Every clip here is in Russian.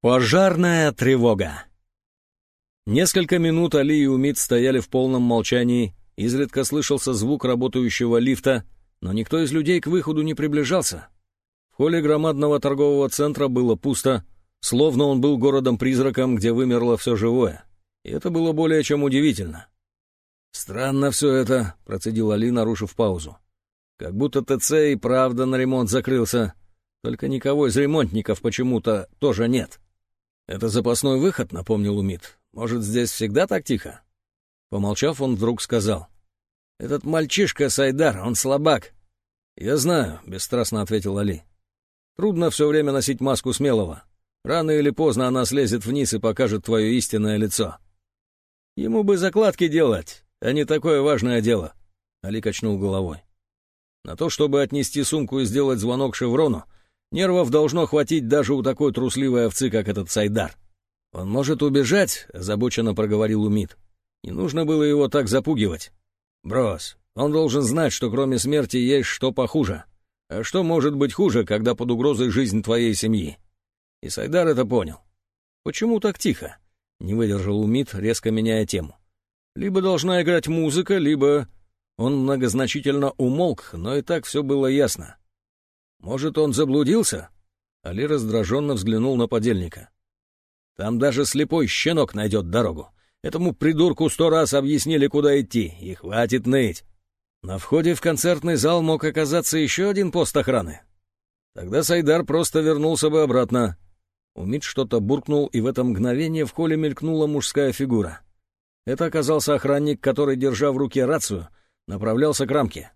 Пожарная тревога. Несколько минут Али и Умид стояли в полном молчании, изредка слышался звук работающего лифта, но никто из людей к выходу не приближался. В холле громадного торгового центра было пусто, словно он был городом-призраком, где вымерло все живое. И это было более чем удивительно. «Странно все это», — процедил Али, нарушив паузу. «Как будто ТЦ и правда на ремонт закрылся, только никого из ремонтников почему-то тоже нет». «Это запасной выход», — напомнил Умит. «Может, здесь всегда так тихо?» Помолчав, он вдруг сказал. «Этот мальчишка Сайдар, он слабак». «Я знаю», — бесстрастно ответил Али. «Трудно все время носить маску смелого. Рано или поздно она слезет вниз и покажет твое истинное лицо». «Ему бы закладки делать, а не такое важное дело», — Али качнул головой. «На то, чтобы отнести сумку и сделать звонок Шеврону, Нервов должно хватить даже у такой трусливой овцы, как этот Сайдар. «Он может убежать», — озабоченно проговорил Умид. «Не нужно было его так запугивать. Брось, он должен знать, что кроме смерти есть что похуже. А что может быть хуже, когда под угрозой жизнь твоей семьи?» И Сайдар это понял. «Почему так тихо?» — не выдержал Умид, резко меняя тему. «Либо должна играть музыка, либо...» Он многозначительно умолк, но и так все было ясно. Может, он заблудился?» Али раздраженно взглянул на подельника. «Там даже слепой щенок найдет дорогу. Этому придурку сто раз объяснили, куда идти, и хватит ныть. На входе в концертный зал мог оказаться еще один пост охраны. Тогда Сайдар просто вернулся бы обратно. Умид что-то буркнул, и в это мгновение в холле мелькнула мужская фигура. Это оказался охранник, который, держа в руке рацию, направлялся к рамке.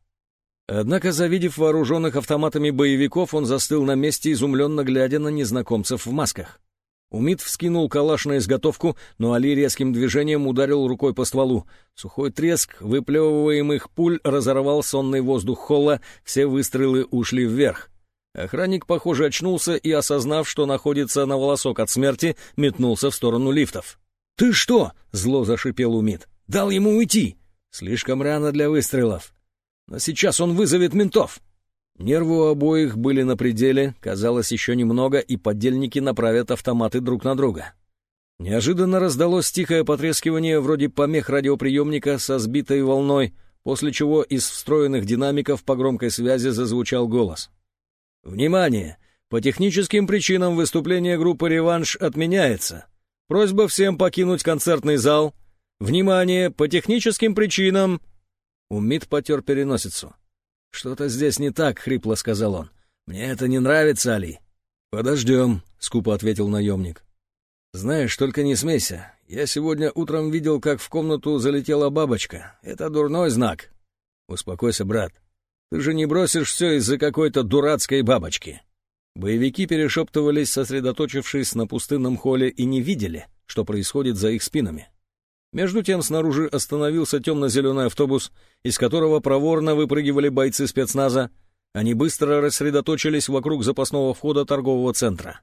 Однако, завидев вооруженных автоматами боевиков, он застыл на месте, изумленно глядя на незнакомцев в масках. Умид вскинул калаш на изготовку, но Али резким движением ударил рукой по стволу. Сухой треск выплевываемых пуль разорвал сонный воздух холла, все выстрелы ушли вверх. Охранник, похоже, очнулся и, осознав, что находится на волосок от смерти, метнулся в сторону лифтов. «Ты что?» — зло зашипел Умид. «Дал ему уйти!» «Слишком рано для выстрелов. Но сейчас он вызовет ментов. Нервы у обоих были на пределе, казалось, еще немного, и подельники направят автоматы друг на друга. Неожиданно раздалось тихое потрескивание вроде помех радиоприемника со сбитой волной, после чего из встроенных динамиков по громкой связи зазвучал голос. «Внимание! По техническим причинам выступление группы «Реванш» отменяется. Просьба всем покинуть концертный зал. Внимание! По техническим причинам...» Умид потер переносицу. «Что-то здесь не так», — хрипло сказал он. «Мне это не нравится, Али». «Подождем», — скупо ответил наемник. «Знаешь, только не смейся. Я сегодня утром видел, как в комнату залетела бабочка. Это дурной знак». «Успокойся, брат. Ты же не бросишь все из-за какой-то дурацкой бабочки». Боевики перешептывались, сосредоточившись на пустынном холле, и не видели, что происходит за их спинами. Между тем снаружи остановился темно-зеленый автобус, из которого проворно выпрыгивали бойцы спецназа. Они быстро рассредоточились вокруг запасного входа торгового центра.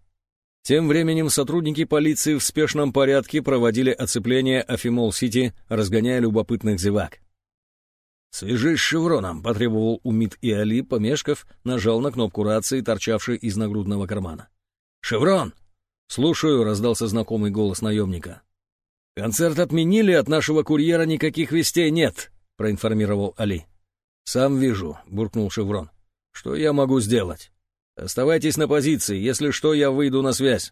Тем временем сотрудники полиции в спешном порядке проводили оцепление Афимол-Сити, разгоняя любопытных зевак. «Свяжись с шевроном», — потребовал Умид и Али, помешков, нажал на кнопку рации, торчавшей из нагрудного кармана. «Шеврон!» «Слушаю», — раздался знакомый голос наемника. «Концерт отменили, от нашего курьера никаких вестей нет», — проинформировал Али. «Сам вижу», — буркнул Шеврон. «Что я могу сделать? Оставайтесь на позиции, если что, я выйду на связь.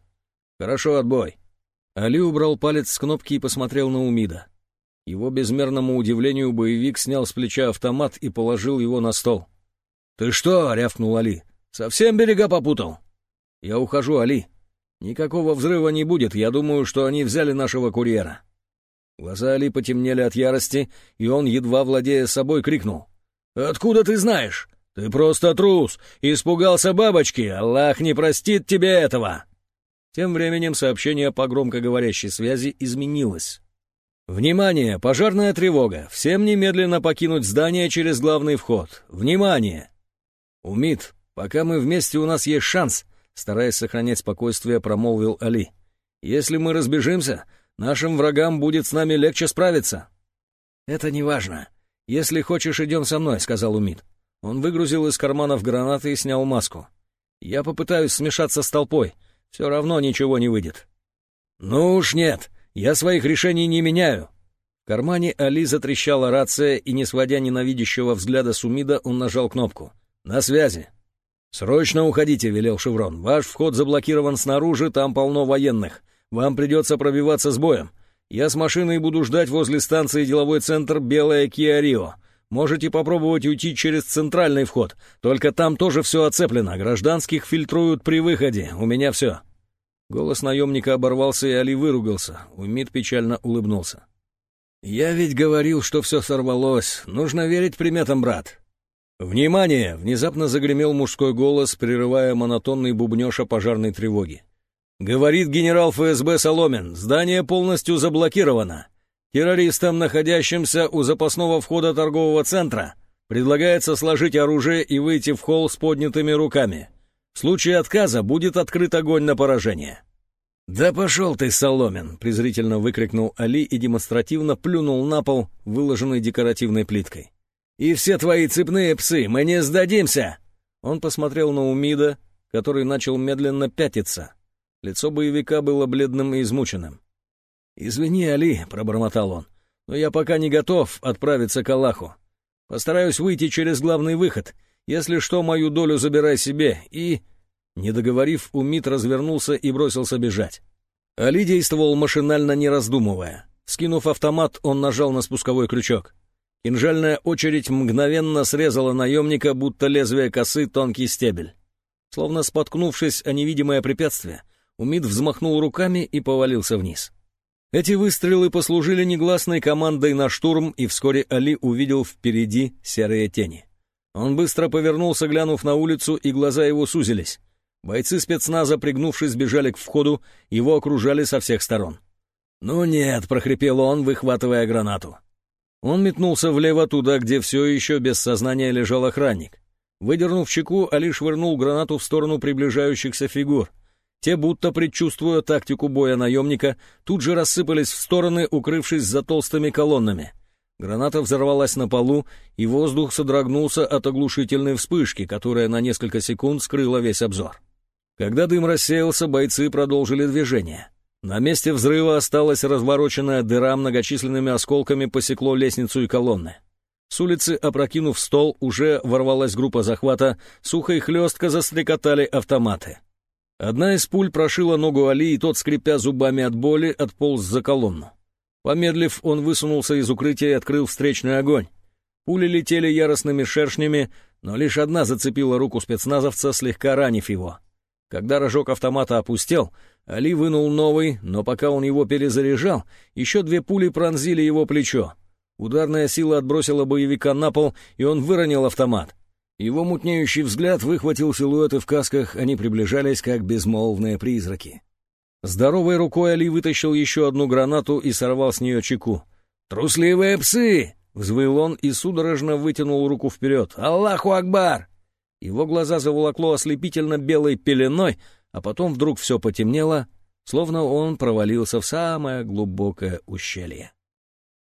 Хорошо, отбой». Али убрал палец с кнопки и посмотрел на Умида. Его безмерному удивлению боевик снял с плеча автомат и положил его на стол. «Ты что?» — рявкнул Али. «Совсем берега попутал?» «Я ухожу, Али», Никакого взрыва не будет, я думаю, что они взяли нашего курьера». Глаза Али потемнели от ярости, и он, едва владея собой, крикнул. «Откуда ты знаешь? Ты просто трус! Испугался бабочки! Аллах не простит тебе этого!» Тем временем сообщение по громкоговорящей связи изменилось. «Внимание! Пожарная тревога! Всем немедленно покинуть здание через главный вход! Внимание!» «Умид, пока мы вместе, у нас есть шанс стараясь сохранять спокойствие, промолвил Али. «Если мы разбежимся, нашим врагам будет с нами легче справиться». «Это не важно. Если хочешь, идем со мной», — сказал Умид. Он выгрузил из карманов гранаты и снял маску. «Я попытаюсь смешаться с толпой. Все равно ничего не выйдет. «Ну уж нет, я своих решений не меняю». В кармане Али затрещала рация, и, не сводя ненавидящего взгляда Сумида, он нажал кнопку. «На связи». «Срочно уходите», — велел Шеврон. «Ваш вход заблокирован снаружи, там полно военных. Вам придется пробиваться с боем. Я с машиной буду ждать возле станции деловой центр «Белая Киа Рио». Можете попробовать уйти через центральный вход. Только там тоже все оцеплено. Гражданских фильтруют при выходе. У меня все». Голос наемника оборвался, и Али выругался. Умид печально улыбнулся. «Я ведь говорил, что все сорвалось. Нужно верить приметам, брат». «Внимание!» — внезапно загремел мужской голос, прерывая монотонный бубнеж о пожарной тревоге. «Говорит генерал ФСБ Соломин, здание полностью заблокировано. Террористам, находящимся у запасного входа торгового центра, предлагается сложить оружие и выйти в холл с поднятыми руками. В случае отказа будет открыт огонь на поражение. «Да пошел ты, Соломин!» — презрительно выкрикнул Али и демонстративно плюнул на пол, выложенный декоративной плиткой. «И все твои цепные псы, мы не сдадимся!» Он посмотрел на Умида, который начал медленно пятиться. Лицо боевика было бледным и измученным. «Извини, Али», — пробормотал он, — «но я пока не готов отправиться к Аллаху. Постараюсь выйти через главный выход. Если что, мою долю забирай себе и...» Не договорив, Умит развернулся и бросился бежать. Али действовал машинально, не раздумывая. Скинув автомат, он нажал на спусковой крючок. Кинжальная очередь мгновенно срезала наемника, будто лезвие косы тонкий стебель. Словно споткнувшись о невидимое препятствие, Умид взмахнул руками и повалился вниз. Эти выстрелы послужили негласной командой на штурм, и вскоре Али увидел впереди серые тени. Он быстро повернулся, глянув на улицу, и глаза его сузились. Бойцы спецназа, пригнувшись, бежали к входу, его окружали со всех сторон. «Ну нет», — прохрипел он, выхватывая гранату. Он метнулся влево туда, где все еще без сознания лежал охранник. Выдернув чеку, Али швырнул гранату в сторону приближающихся фигур — те, будто предчувствуя тактику боя наемника, тут же рассыпались в стороны, укрывшись за толстыми колоннами. Граната взорвалась на полу, и воздух содрогнулся от оглушительной вспышки, которая на несколько секунд скрыла весь обзор. Когда дым рассеялся, бойцы продолжили движение. На месте взрыва осталась развороченная дыра многочисленными осколками посекло лестницу и колонны. С улицы, опрокинув стол, уже ворвалась группа захвата, сухо и хлестко застрекотали автоматы. Одна из пуль прошила ногу Али, и тот, скрипя зубами от боли, отполз за колонну. Помедлив, он высунулся из укрытия и открыл встречный огонь. Пули летели яростными шершнями, но лишь одна зацепила руку спецназовца, слегка ранив его. Когда рожок автомата опустел, Али вынул новый, но пока он его перезаряжал, еще две пули пронзили его плечо. Ударная сила отбросила боевика на пол, и он выронил автомат. Его мутнеющий взгляд выхватил силуэты в касках, они приближались, как безмолвные призраки. Здоровой рукой Али вытащил еще одну гранату и сорвал с нее чеку. «Трусливые псы!» — взвыл он и судорожно вытянул руку вперед. «Аллаху Акбар!» Его глаза заволокло ослепительно белой пеленой, а потом вдруг все потемнело, словно он провалился в самое глубокое ущелье.